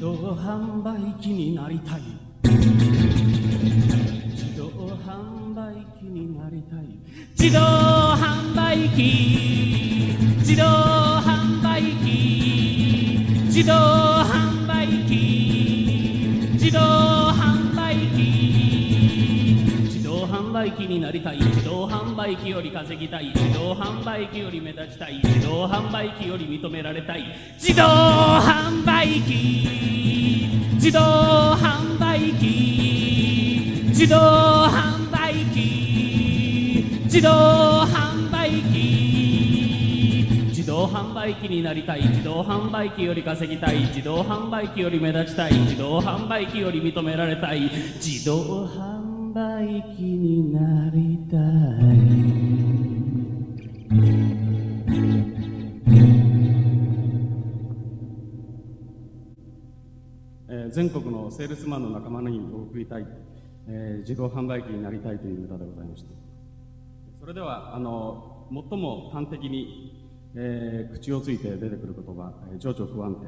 動販売機になりたい。自動販売機になりたい。自動販売機。自動販売機。自動販売機。自動販売機。自動販売機になりたい。自動販売機より稼ぎたい。自動販売機より目立ちたい。自動販売機より認められたい。自動販売機。自動販売機。自動販売機。自動販売機。自動販売機になりたい。自動販売機より稼ぎたい。自動販売機より目立ちたい。自動販売機より認められたい。自動販売機になりたい。えー全国のセールスマンの仲間に送りたい、えー自動販売機になりたいという歌でございました。それではあの最も端的に、えー口をついて出てくる言葉、え情緒不安定。